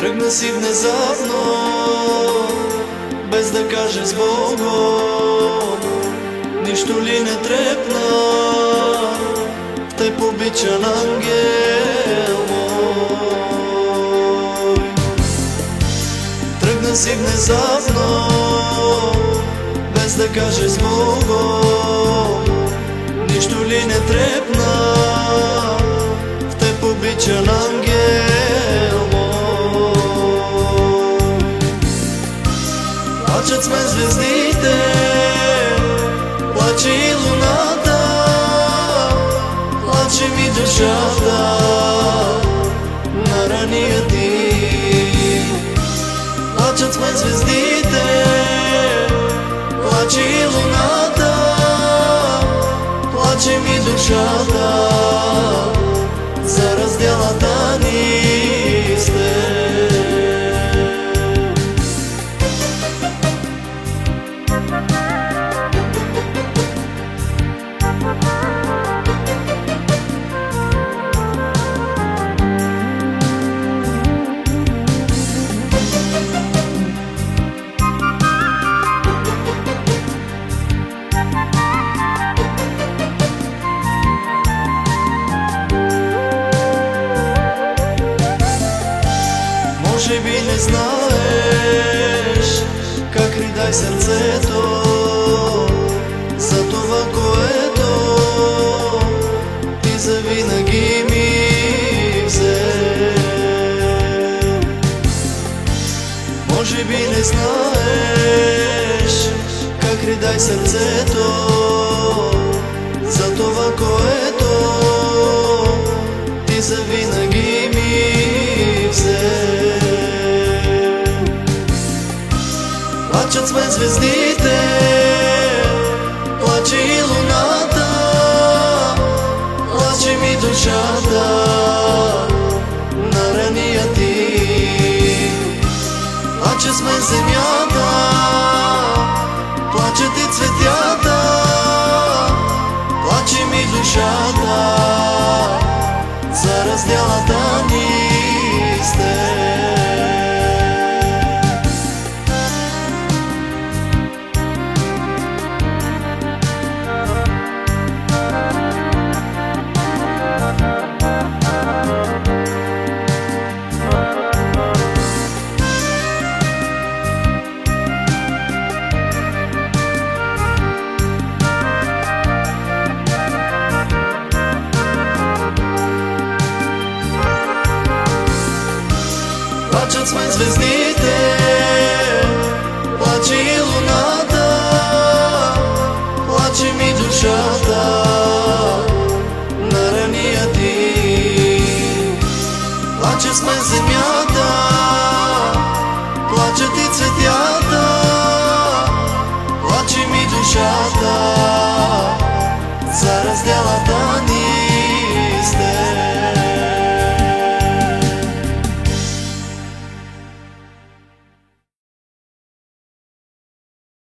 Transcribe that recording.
Тръгна си внезапно, без да каже с Богом. Нищо ли не трепна, в теб обичан ангел мой. Тръгна си внезапно, без да каже с Богом. Нищо ли не трепна, в теб обичан ангел Плачат сме звездите, плаче и луната, плаче ми душата на рания ти. Плачат сме звездите, плаче и луната, плаче ми душата Би не знаеш как ридай сърцето за това, което ти завинаги ми взе. Може би не знаеш как ридай сърцето Плачат сме звездите, плаче и луната, плаче ми душата. На рания ти. Плаче сме земята, плачат и цветята, плаче ми душата за разделата